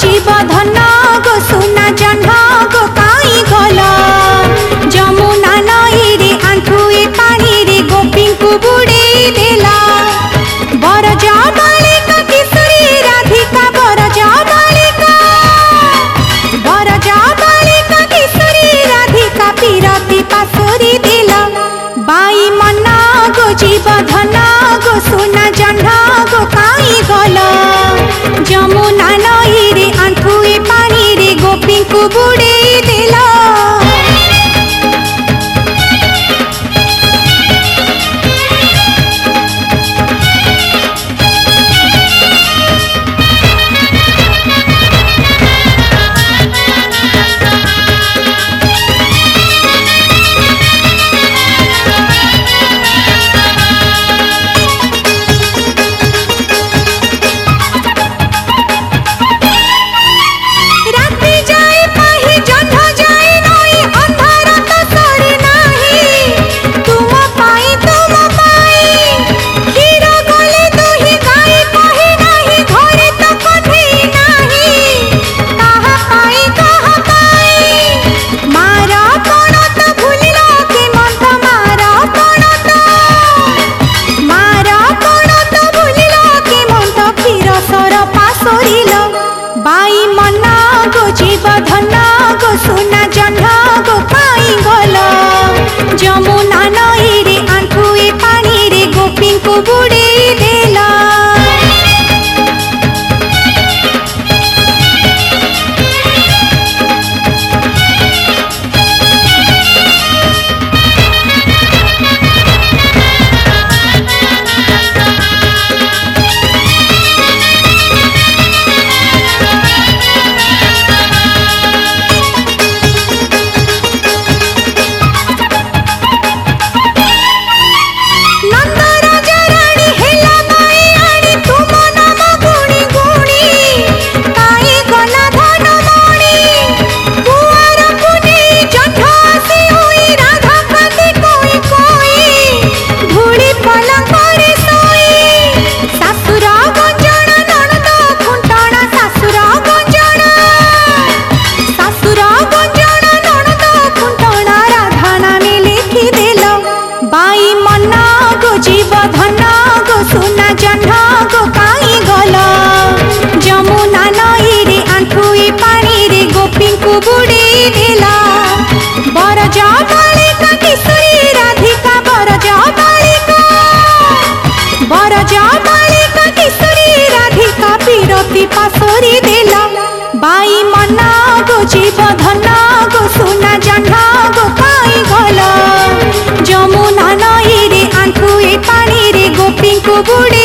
জীব ধন গো সোনা জহ্ন গো কাই গল যমুনা নইরে আঁঠুয়ে পানিরে গোপীঙ্কু বুড়েই দেলা বরজ বালিকা কিশোরী রাধিকা বরজ বালিকা বরজ বালিকা কিশোরী রাধিকা পিরতি পাশরি দিল বাই মন গো জীব ধন গো সোনা জহ্ন গো কাই গল যমুনা নই No. জীব ধন গো সোনা জহ্ন গো পাই গল। যমুনা নଈরে আঁঠুয়ে পানিরে গোপীଙ୍କୁ ବୁଡ଼ି